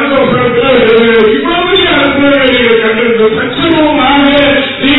வெளியே அடுத்த வருஷத்தில் இவ்வளவு பெரிய அற்புதங்களை நீங்கள் கண்டிருந்த சச்சமமாக நீங்கள்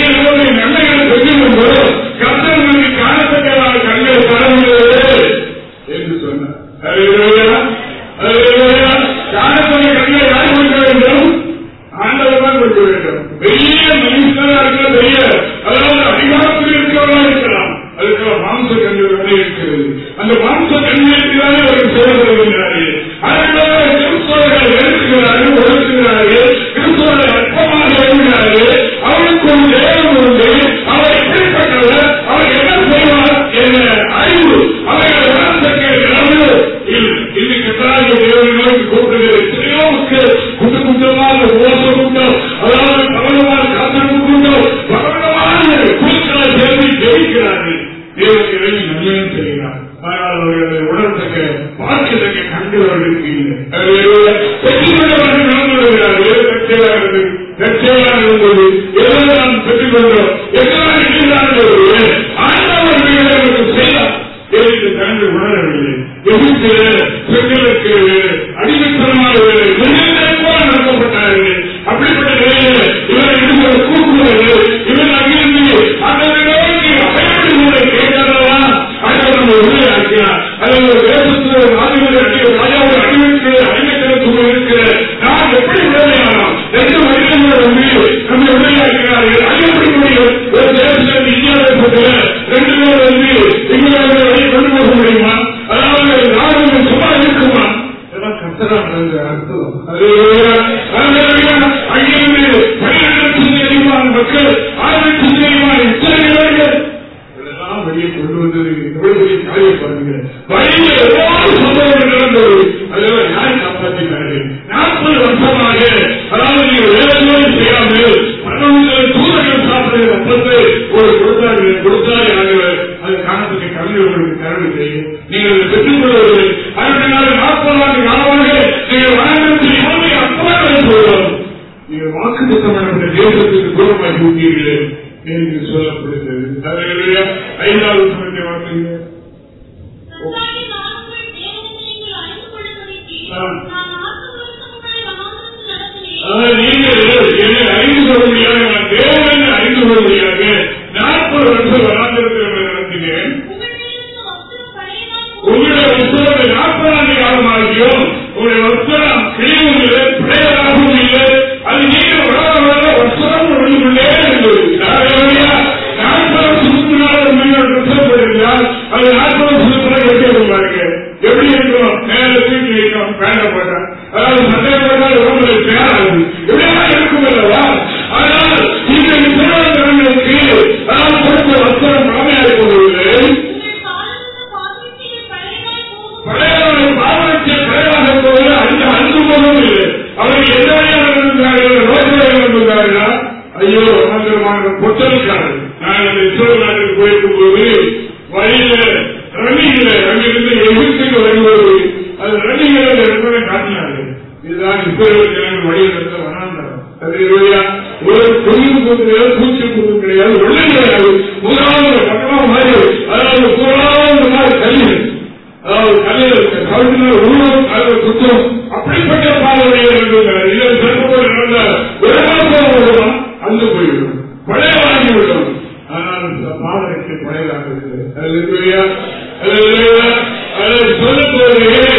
மருத்துவர்களே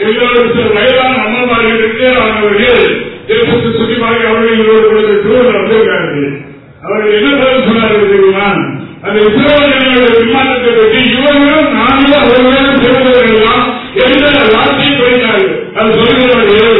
எங்களோடு சில வயதான அம்மாமார்களுக்கு அவர்கள் தேசத்தை சுற்றிமாக அவர்கள் எங்களோடு திருவள்ளுவர் வந்திருக்கிறார்கள் என்ன பதில் அந்த இஸ்ரோடைய விமானத்தை பற்றி இவர்களும் நாங்களும் அவர்களும் திருவள்ளுவர்கள் எல்லாம் எந்த வார்த்தையும் போயிட்டார்கள் அது சொல்லுகிறார்கள்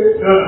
the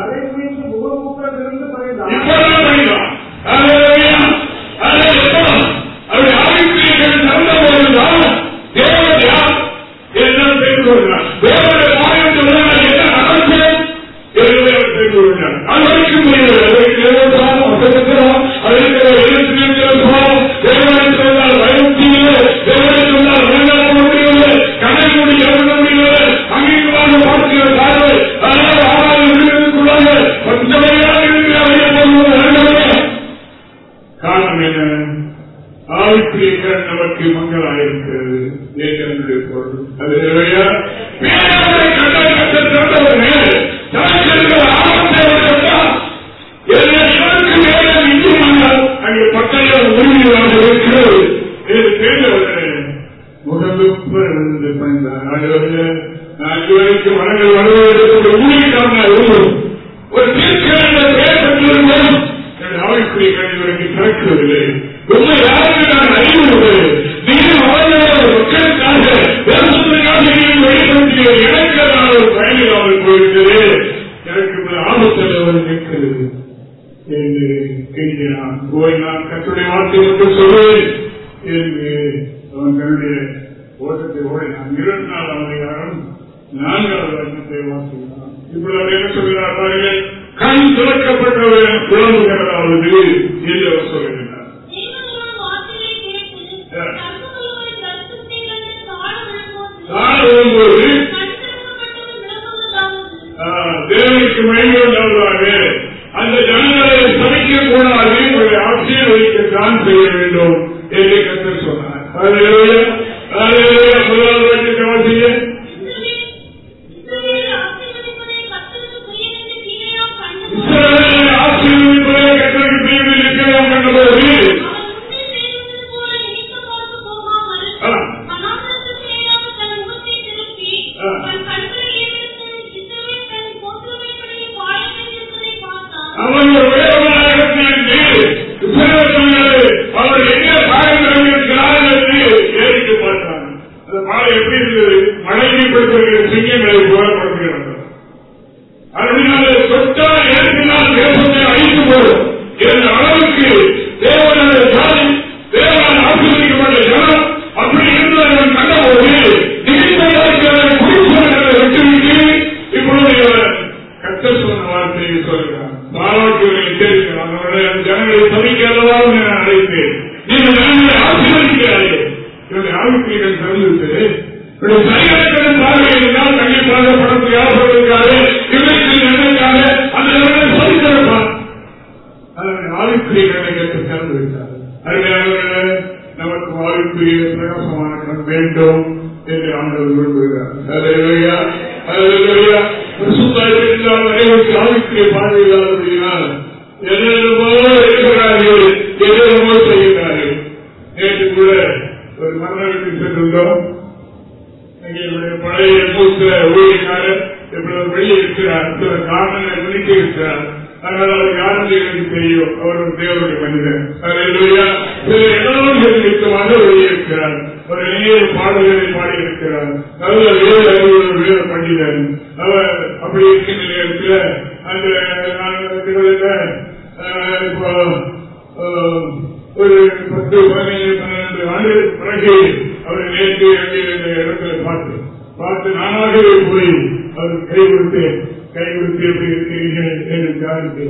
கை கொடுப்பேன் கை கொடுத்து எப்படி இருக்கிறீர்கள் என்று காருக்கு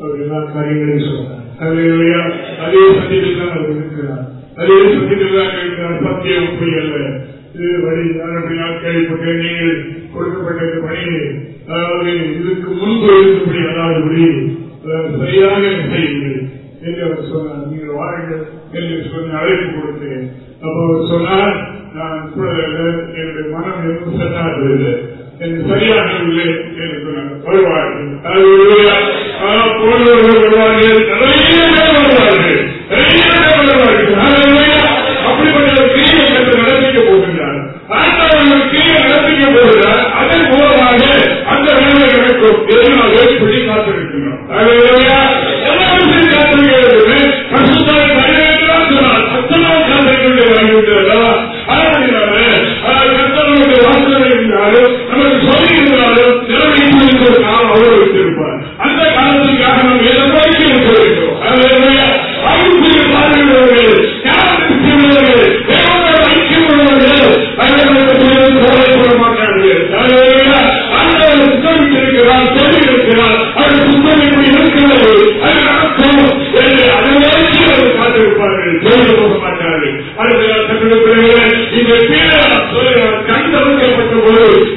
அவர் எல்லா காரியங்களையும் சொன்னார் அதே சத்தியத்தில் தான் அவர் இருக்கிறார். அதே சத்தியத்தில் தான் இருக்கிறார். சத்தியம் போய் அல்ல. என்னுடைய மனம் எதுவும் செல்லாது. சரியானவர்களே வருவார்கள் போடுவர்கள் வருவார்கள். நிறைய பேர் வருவார்கள். நிறைய பேர் வருவார்கள். அப்படிப்பட்ட கிரிய நடத்திக்க போகின்றார். ஆண்டவர்கள் கிரிய நடத்திக்க போகிறார். அதன் அந்த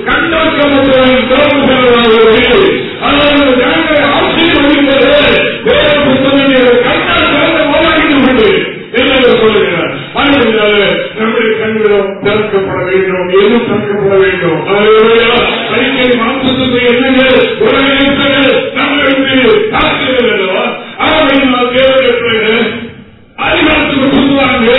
கண்ணோக்கமுடன் தொடர்பு கொள்வார்கள் அவர்கள் நாங்கள் ஆட்சியில் வருகின்றனர் வேறு புத்தகங்கள் கண்ணால் திறந்து போராடுகின்றது என்று சொல்லுகிறார் அதனால நம்முடைய கண்களும் திறக்கப்பட வேண்டும் எதுவும் திறக்கப்பட வேண்டும் அவர்களுடைய அறிக்கை மாற்றத்துக்கு எண்ணங்கள் உறவினர்கள் நம்மளுக்கு தாக்குகிறது அல்லவா அவர்கள் தேவையற்ற அறிவாற்றுக்கு சொல்லுவாங்க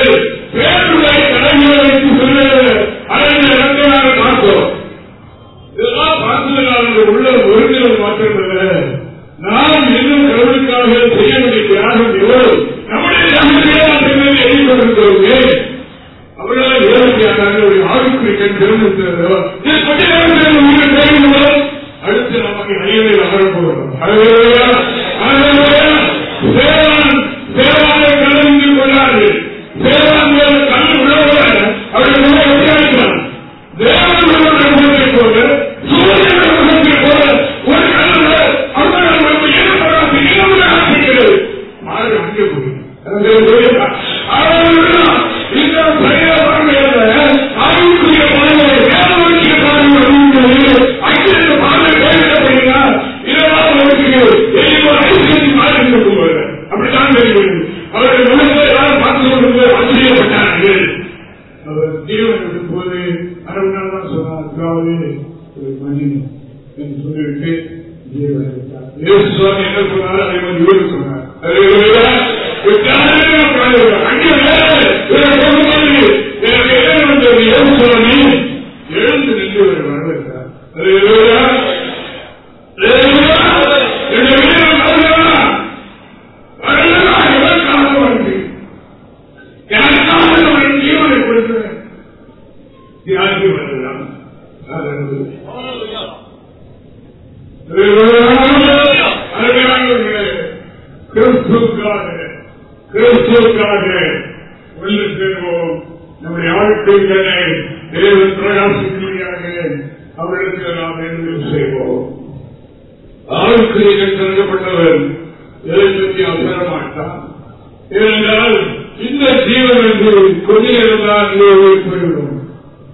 போய்விடும்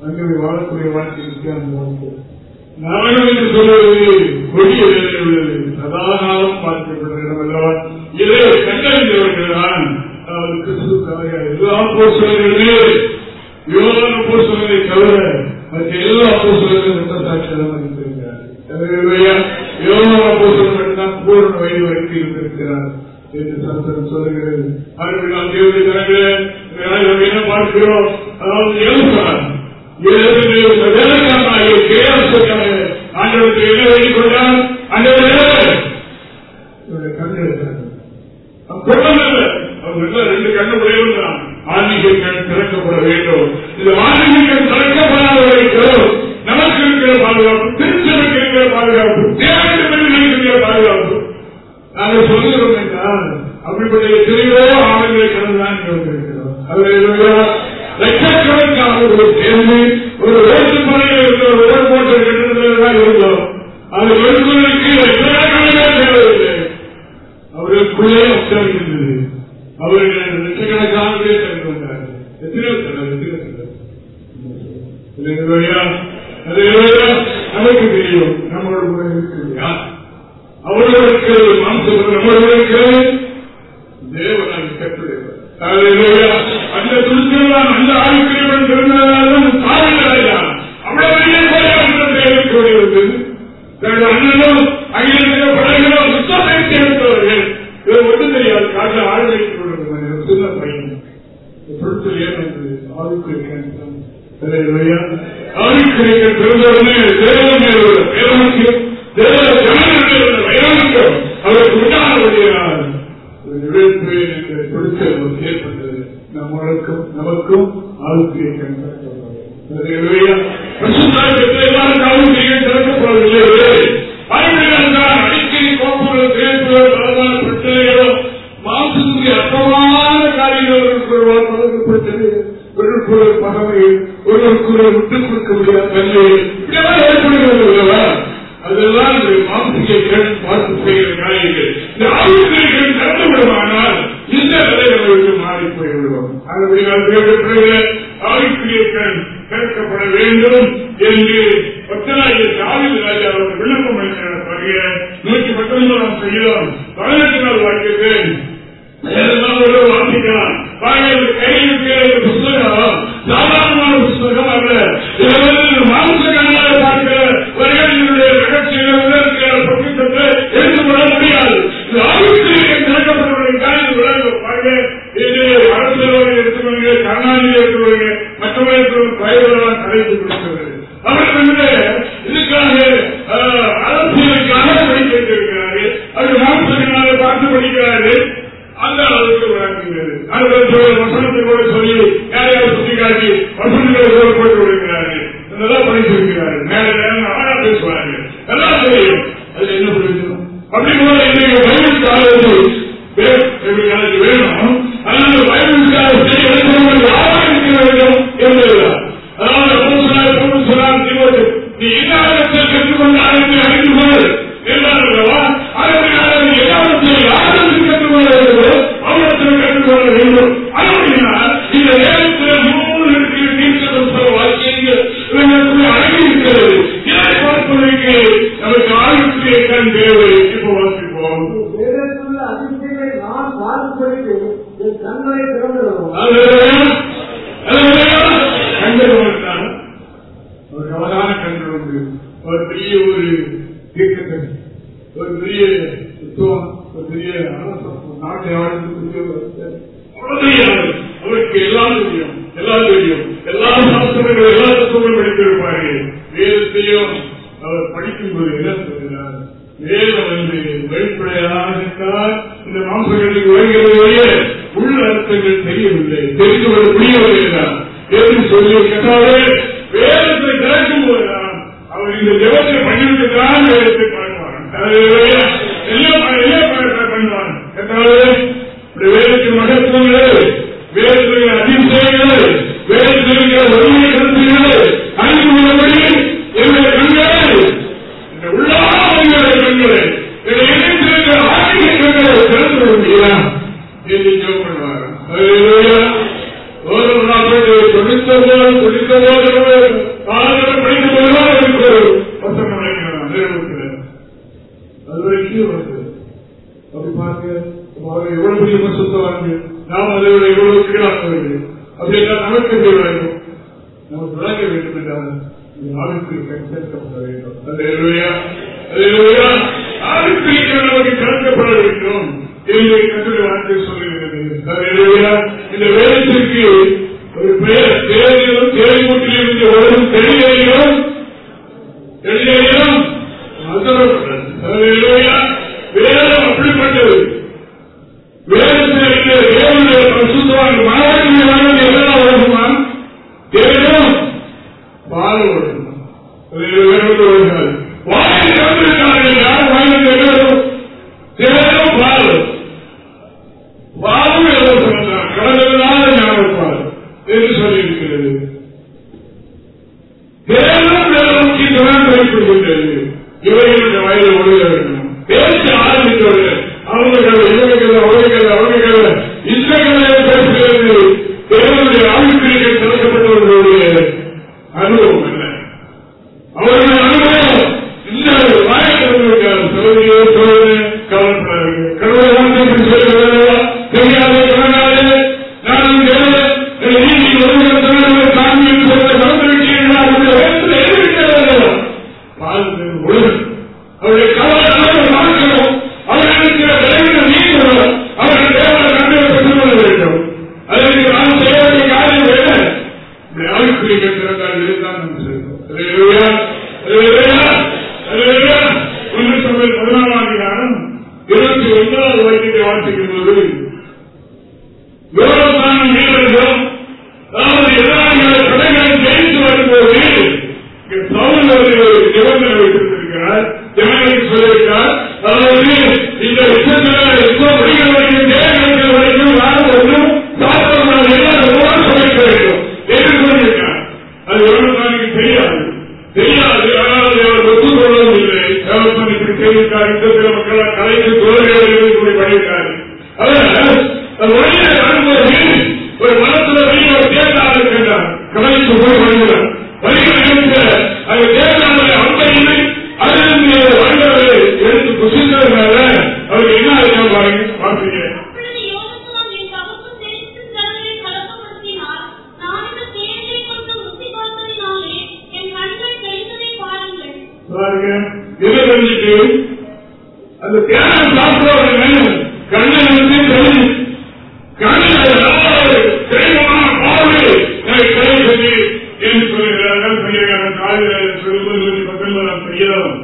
அங்கே வாழக்கூடிய வாழ்க்கை வித்தியாசமாக நானும் என்று சொல்வது கொடிய வேலை உள்ளது. சதாகாலம் பார்க்கப்படுற இடமல்லவா இதை கண்டறிந்தவர்கள்தான். அதாவது கிறிஸ்து தலையா எல்லா போஸ்டர்களே யோகான போஸ்டர்களை தவிர மற்ற எல்லா போஸ்டர்களும் எந்த சாட்சியம் யோகான போஸ்டர் மட்டும்தான் பூரண வயது வைத்து இருந்திருக்கிறார் என்று சாஸ்திரம் சொல்லுகிறது. அவர்கள் நாம் தேவையான பார்க்கிறோம்? யோசனை எழுதுகிற வேலைக்கான கேள்வி ஆண்டவருக்கு என்ன muy bien. Aleluya. いよ。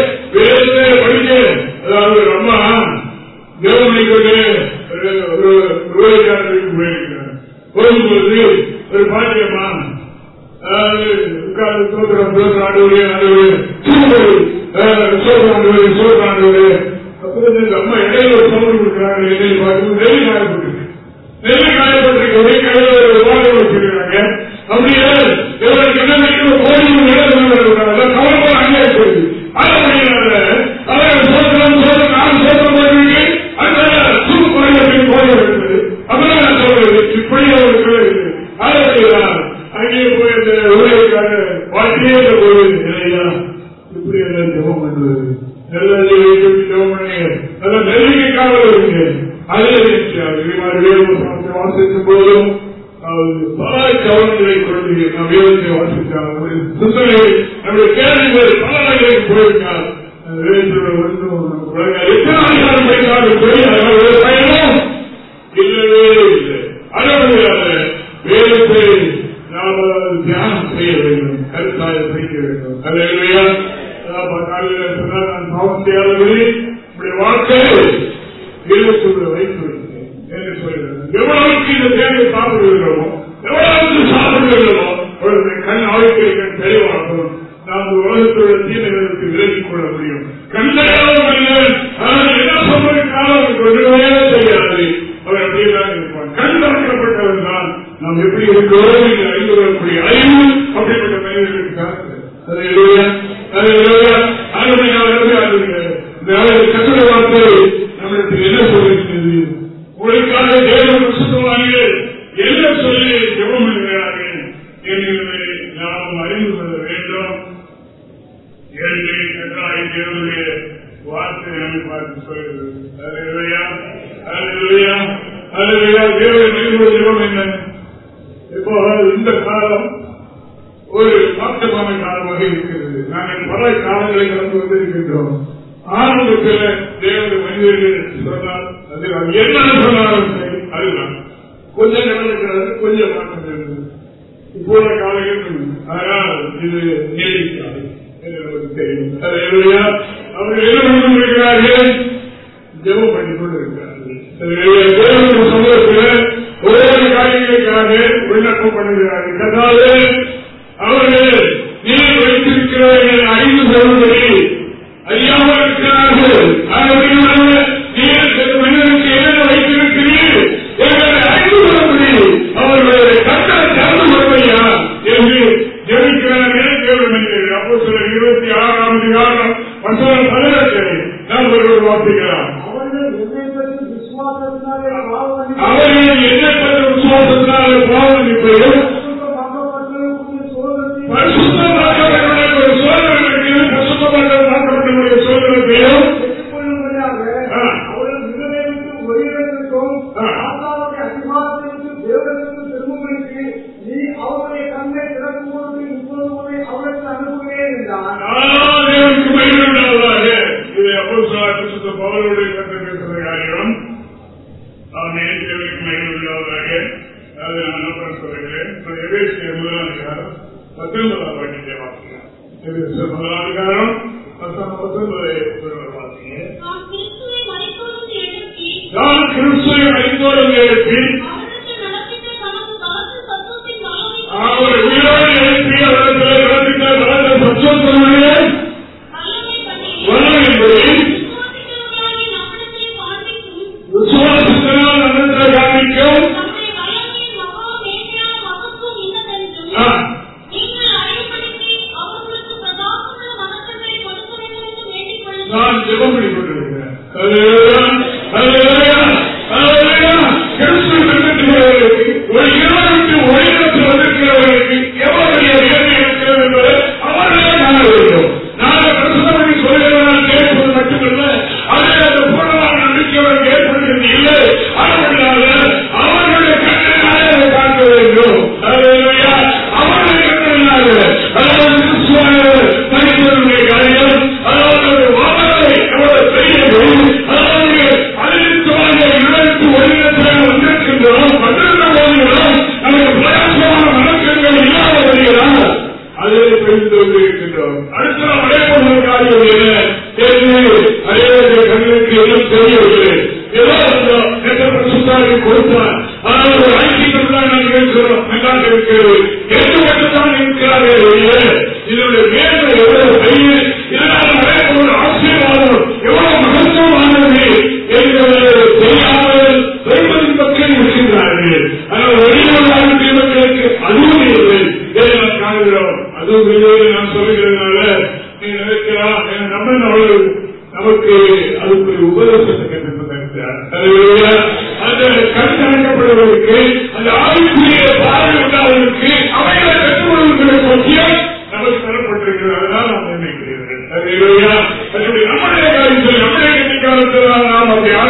திருச்சுய ஐந்தோரம் எழுப்பி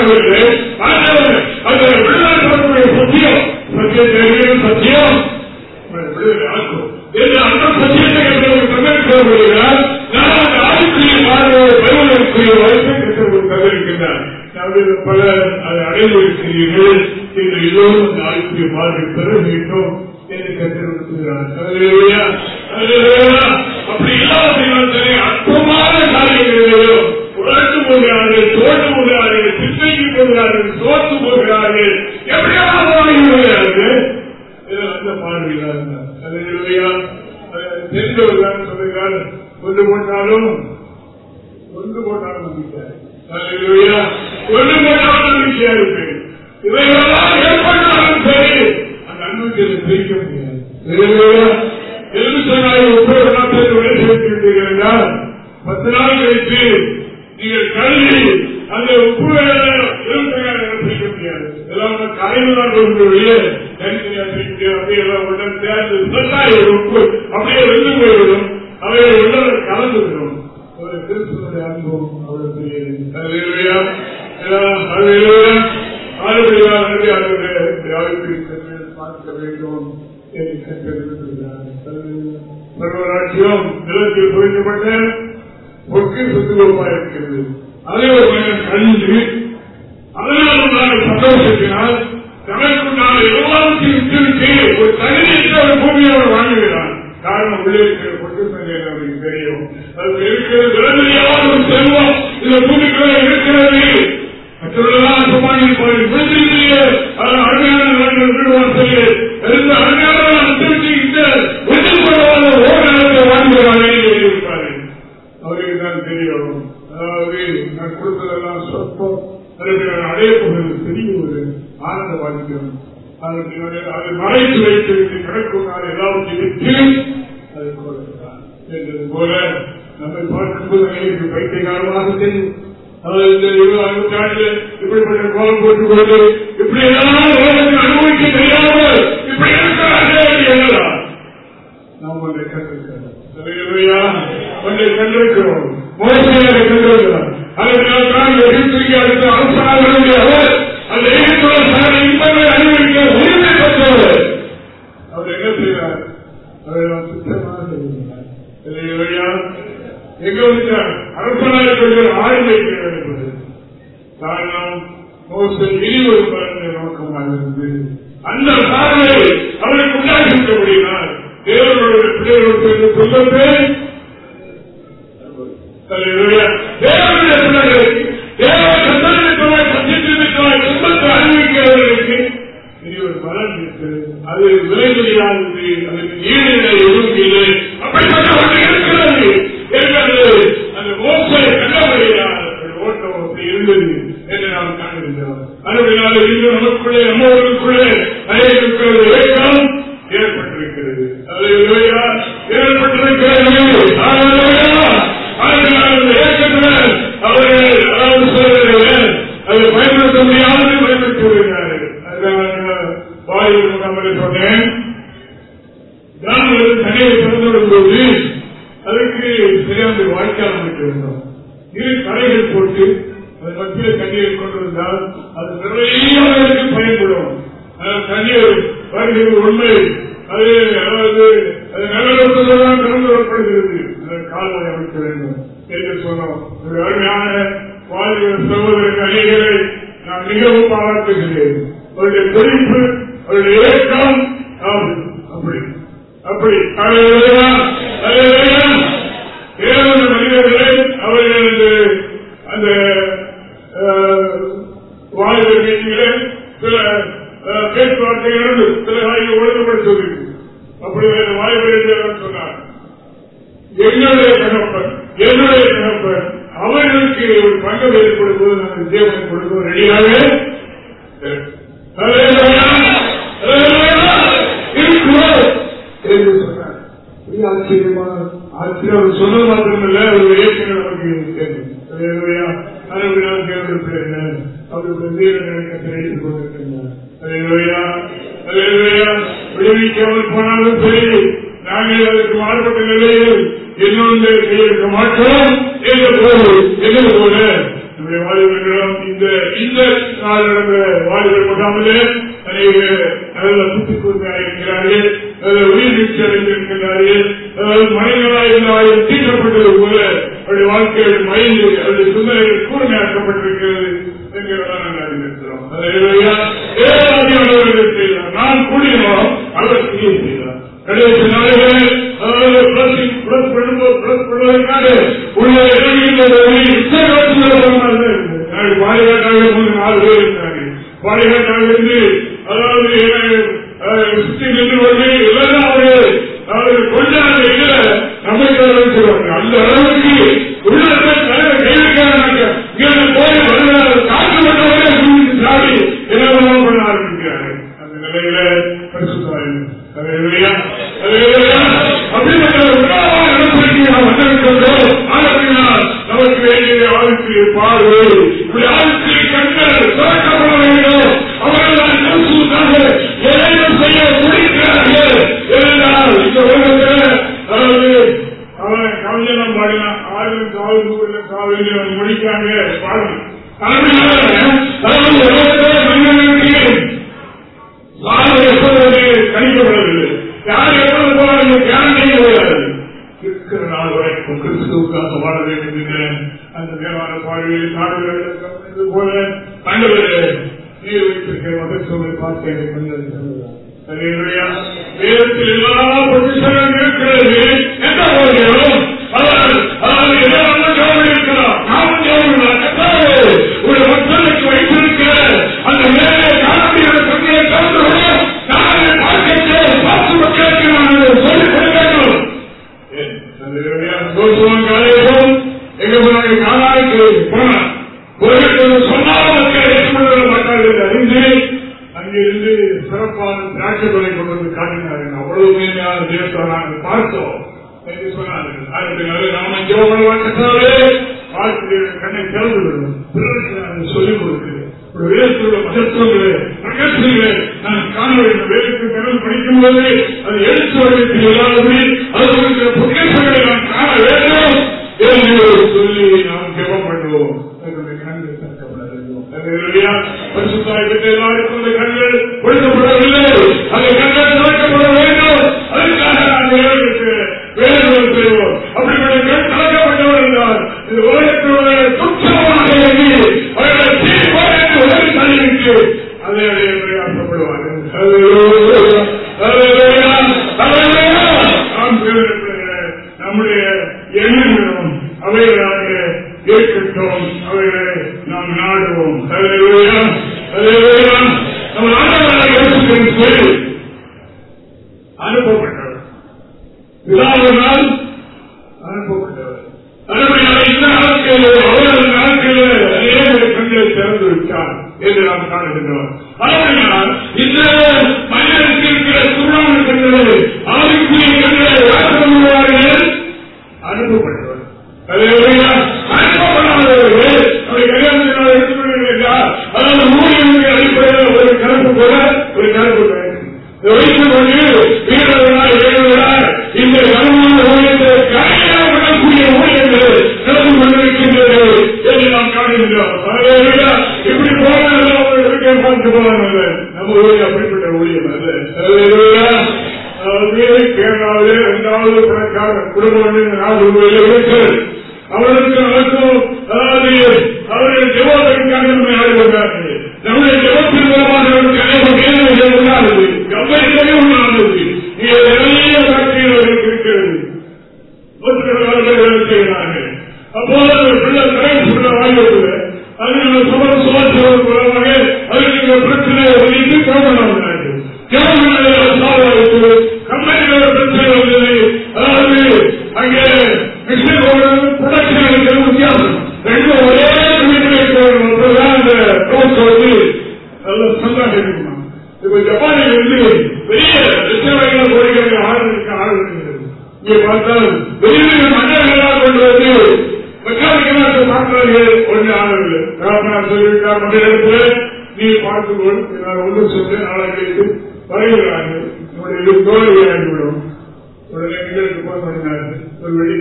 Deus ஆகவே நான் கொடுத்ததெல்லாம் சொற்பம். அடைய போகிறது பெரிய ஒரு ஆனந்த பாதிக்கிறோம் அதை மறைத்து வைத்திருந்து கடற்கொண்டால் எல்லாவற்றையும் அது போல போல நம்மை பார்க்கும்போது பைத்தியகாரமாக தெரியும். இப்படிப்பட்ட கோலம் போட்டுக் கொண்டு இப்படி அனுபவிக்க தெரியாமல் இப்படி நம்முடைய கற்றுக்கிறார் ஒன்றை கண்டிருக்கிறோம். மோசமாக கண்டிருக்கிறார் அதனால்தான் எகிப்திற்கு அடுத்த அரசாங்களுடைய அவர் அந்த எகிப்துள்ள சாலை இன்பங்களை அனுபவிக்க உரிமை பெற்றவர். அவர் என்ன செய்கிறார் அவரை நாம் சுத்தமாக செய்கிறார் எங்களுக்கு அரசனாக இருக்கிற ஆளுமை கிடையாது காரணம் மோசம் இழிவொரு பலனை நோக்கமாக இருந்து அந்த பார்வையை அவருக்கு பிள்ளைகளுக்கு சொல்லப்பே தேவனுடைய பிள்ளைகளுக்கு தேவ சந்தனத்துக்காக சந்தித்திருக்கிறார் சொந்தத்தை அறிவிக்கிறவர்களுக்கு இது ஒரு மரம் இருக்கு. அது விளைநிலையானது அதற்கு ஈடுநிலை எதுவும் இல்லை அப்படிப்பட்ட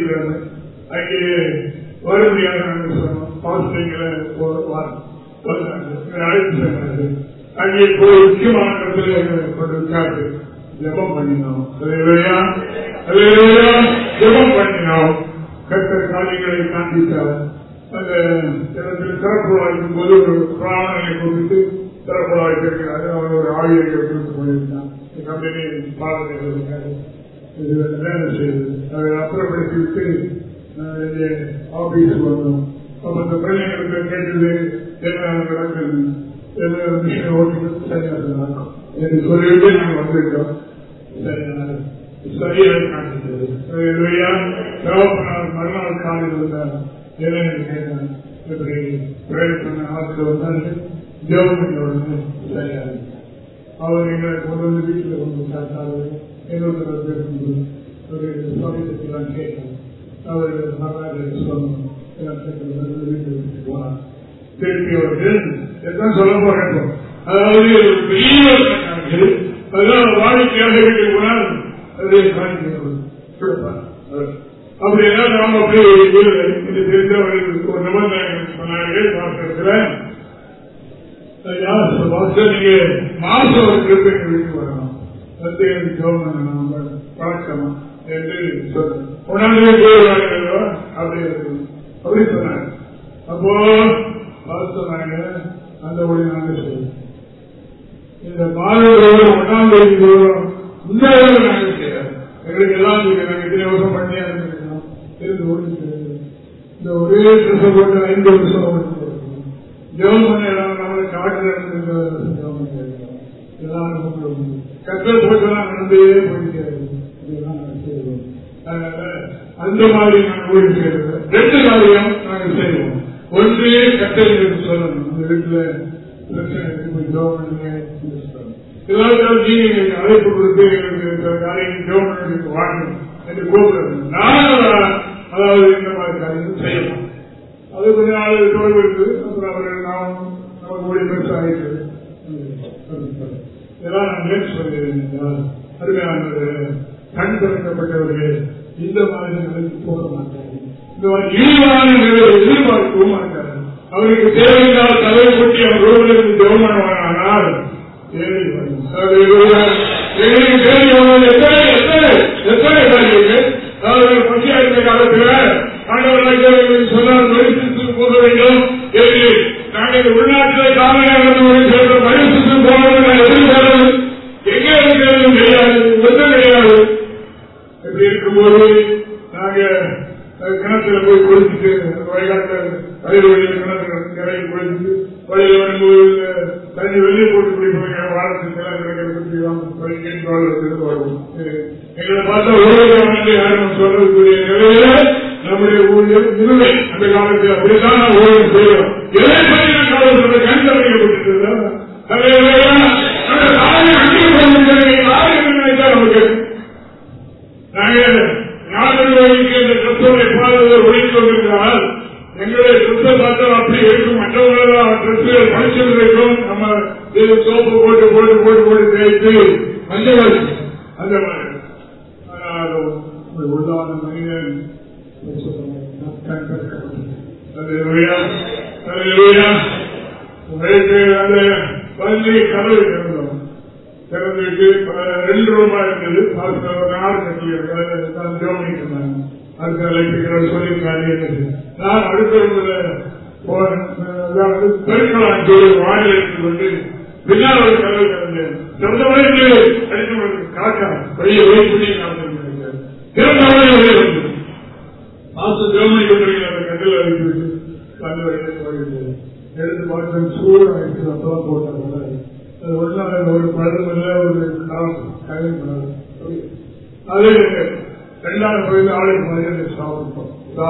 ஒரு அங்கே வர நாங்கள் சொன்னோம் பாஸ்டிங்கில் அழைத்து சென்றார்கள் அங்கே போய் முக்கியமான இடத்துல கொண்டு உட்கார்ந்து ஜபம் பண்ணினோம். ஜபம் பண்ணினோம். கட்ட காரியங்களை காண்பித்தார். அந்த இடத்தில் போது ஒரு பிராணனை கொடுத்து அவர் ஒரு கொடுத்து போயிருந்தான் கம்பெனி வேலை அதை அப்புறப்படுத்தி விட்டு ஆபீஸ் வந்தோம் அப்ப இந்த பிள்ளைங்களுக்கு கேட்டது என்ன நடக்குது என்ன மிஷினை ஓட்டுறது சரியா நடக்கும் என்று சொல்லிவிட்டு நாங்கள் வந்திருக்கோம் சரியாக காண்பித்தது மறுநாள் காலையில் வந்தார் என்ன கேட்டார் இப்படி பிரேயர் பண்ண ஆசிரியர் வந்தாரு ஜெவமணியோட சரியாக அவர் எங்களை கொண்டு வந்து வீட்டில் கொண்டு சாத்தாரு எங்களுக்கு பேசும்போது ஒரு சமயத்துக்கெல்லாம் கேட்டார் அவர் சொல்லணும் வீட்டுக்கு போனார். திருப்பி அவர்கள் சொல்ல போறேன் அதாவது பெரிய அதெல்லாம் வாடிக்கையாக வீட்டுக்கு போனால் அதே அப்படி எல்லாம் நாம் அப்படி தெரிந்தவர்களுக்கு ஒரு நிபந்தனை சொன்னார்கள். பார்க்கிறதுல நீங்க மாசம் ஒரு திருப்பி வீட்டுக்கு வரணும். வந்து எனக்கு நம்ம என்று சொல்றேன் உடனே போயிடுவாங்களோ அப்படி அப்படி சொன்னாங்க அப்போ சொன்னாங்க அந்த ஒளி நாங்க இந்த மாணவர்களோட ஒன்றாம் தேதி இந்த நாங்கள் செய்யறோம் எங்களுக்கு எல்லாம் நாங்கள் இத்தனை வருஷம் பண்ணியா இருந்திருக்கோம் இருந்து ஓடி இந்த ஒரே ட்ரெஸ் போட்டு ஐந்து வருஷம் ஜெவம் பண்ண நம்மளை காட்டு எல்லாம் கத்தல் போட்டெல்லாம் நடந்தே போயிட்டு அந்த மாதிரி நாங்கள் ரெண்டு காரியம் நாங்கள் செய்வோம் ஒன்று கட்டளை சொல்லணும் அந்த வீட்டுல பிரச்சனை எல்லாத்தாலும் நீங்க அழைப்பு கொடுத்து எங்களுக்கு காரியம் கவர்மெண்ட் வாங்கணும் என்று கூப்பிடுறது அதாவது இந்த மாதிரி காரியம் செய்யணும் அது கொஞ்ச நாள் தோல்வி அப்புறம் அவர்கள் நாம் நமக்கு ஓடி பெருசு ஆகிட்டு இதெல்லாம் நான் நேற்று சொல்லியிருந்தேன் அருமையானது கண் திறக்கப்பட்டவர்கள் இந்த மாதிரி நிலைக்கு போக மாட்டார்கள். இந்த மாதிரி இழிவான நிலையை எதிர்பார்க்கவும் மாட்டாங்க அவருக்கு தேவையில்லாத தலை கொட்டி அவர் ரோடுகளுக்கு தேவமானவனால் ஏழை எத்தனை காரியங்கள் அவர்கள் பஞ்சாயத்து காலத்தில் ஆண்டவர்கள் சொன்னால் போக வேண்டும். என்று நாங்கள் சேர்ந்த மறுசித்து போனவர்கள் எதிர்பார்ப்பு எங்கே இருக்கிறது கிடையாது ஒன்றும் கிடையாது இப்படி இருக்கும்போது நாங்க கிணத்துல போய் குளிச்சுட்டு வயலாட்டில் வயல் கரை கிணத்துல கரையை தண்ணி வெளியே போட்டு குடிப்பாங்க வாரத்துக்கு எல்லாம் கிடைக்கிறது வருவோம் எங்களை பார்த்தா ஊழல் யாரும் சொல்லக்கூடிய நிலையில நம்முடைய ஊழியர் இல்லை அந்த காலத்தில் அப்படித்தான் நான் ஊழியர் பண்ணிட்டு இருந்தாங்க அதுக்கு லைட்டுகள் சொல்லியிருக்காரு நான் அடுத்த அதாவது பெருங்களான் வானிலை கொண்டு பின்னால் ஒரு கதவு திறந்தேன் திறந்த உடனே காக்கா வெளியே ஓய்வு திறந்த உடனே வெளியே வந்து மாசு திறமை கொண்டு அந்த கண்ணில் அறிவித்து எடுத்து பார்த்து சூழல் அப்பதான்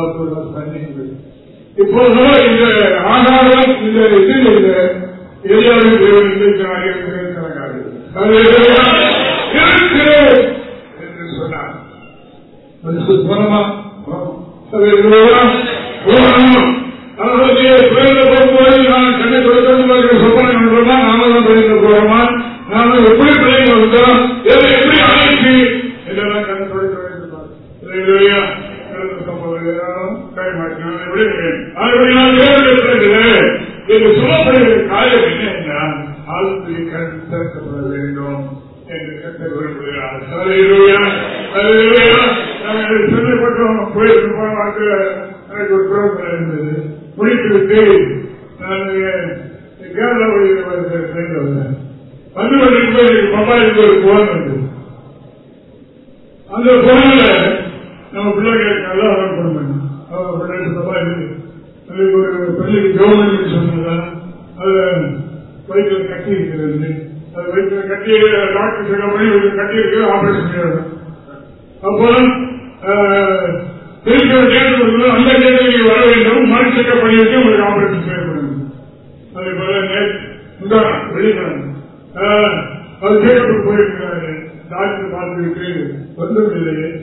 பார்த்துள்ளார் சன்னிகள் இந்த ஆதாரம் இந்த இதில் இந்த எரியாவின் தேவன் இருக்கிறேன் என்று சொன்னார்.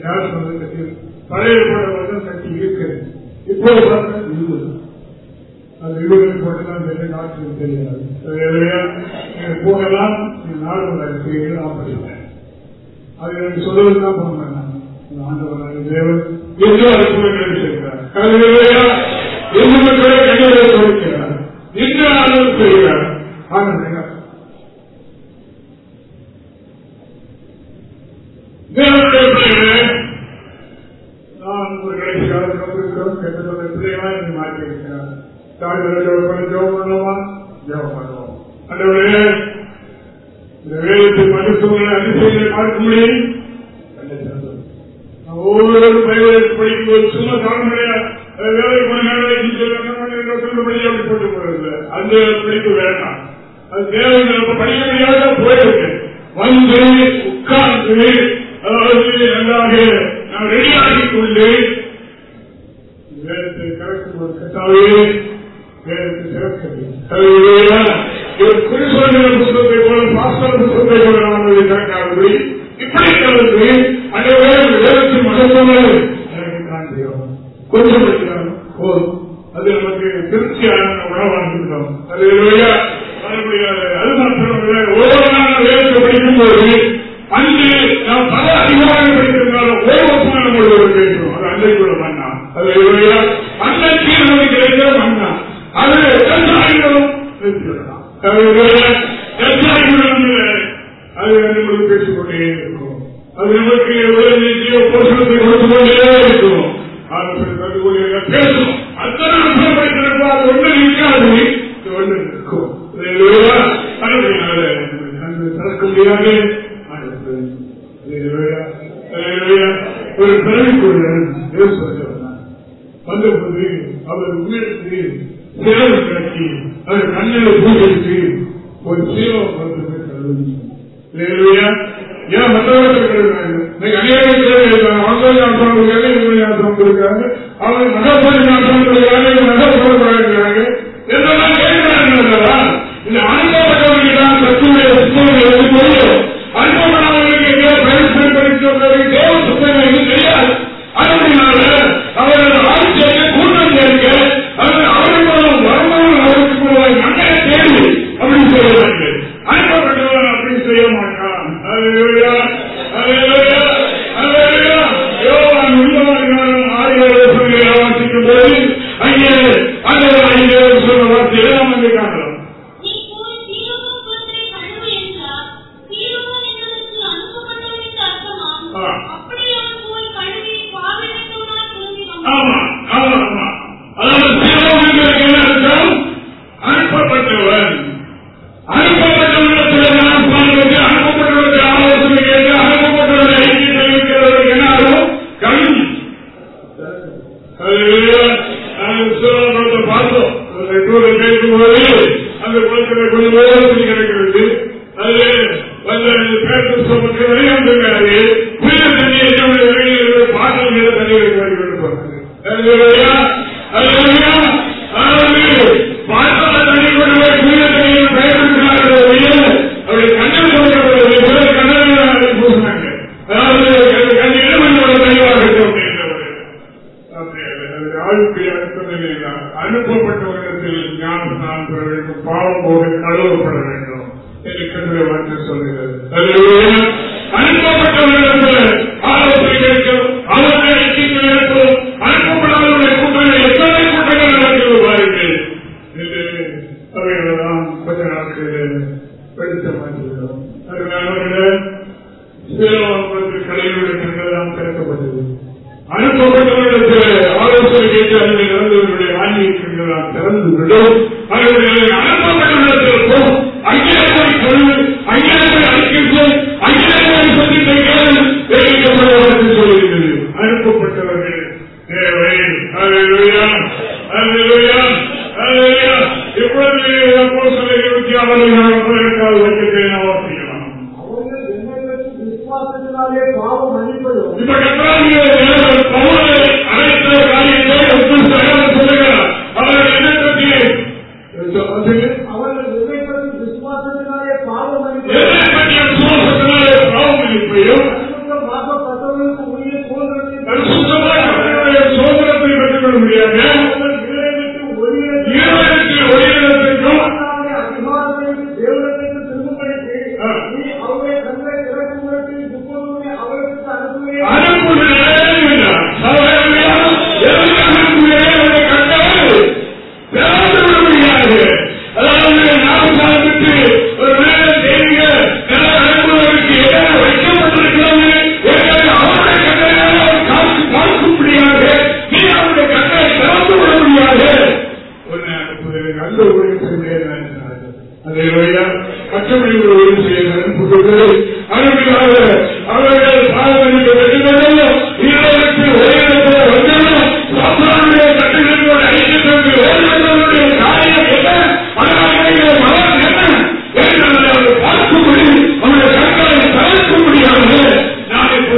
யார் சொல்றதுக்கு பழைய பாடல்கள் சக்தி இருக்கிறது இப்போது பார்த்தா அது இழுவதற்கு மட்டும்தான் நிறைய நாட்கள் தெரியாது போகலாம் நாடுகள் இருக்கிறீர்கள் அப்படிதான் அது எனக்கு சொல்வதுதான் போனேன் ஆண்டவராக தேவன் எல்லோரும் கல்வியா ஒரு பிறவிக்குரியர் பேசுவது வந்தபோது அவர் உயிருக்கு சேவை கட்டி அவர் கண்ணில் பூஜைத்து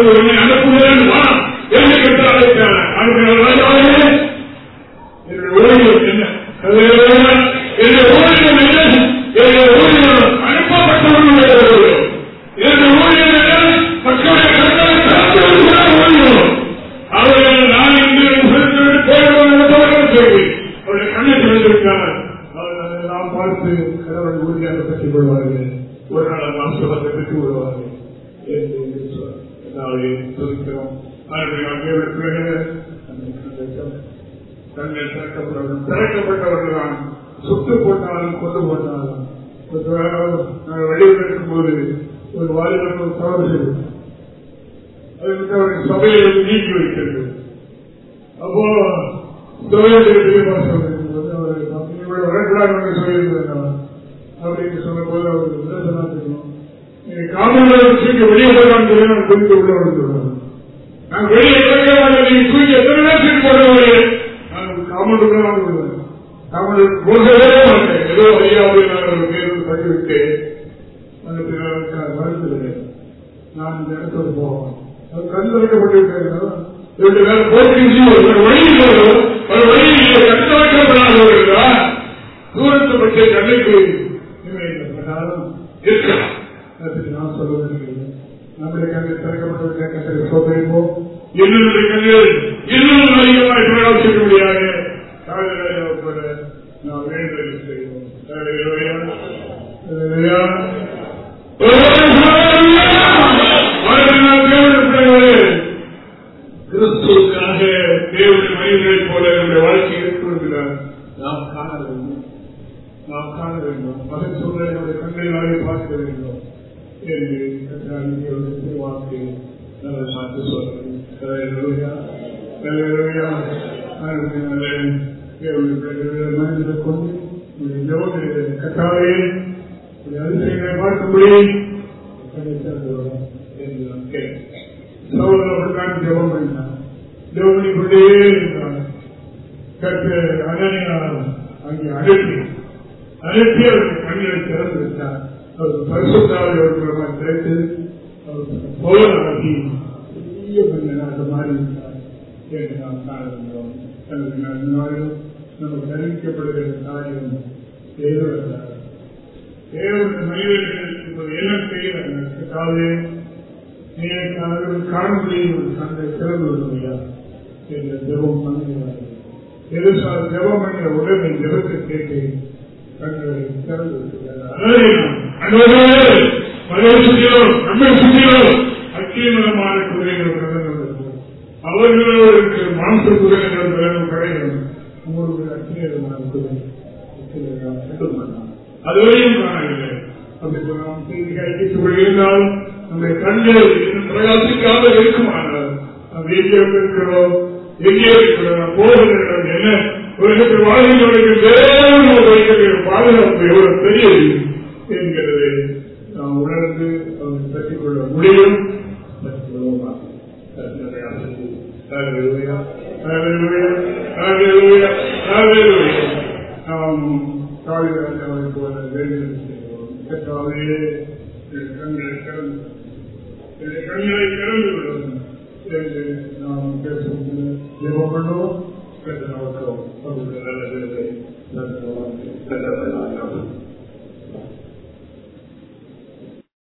நான் ಕಥಾವೇ ಅದು ಮಾಡ್ಕೊಳ್ಳಿ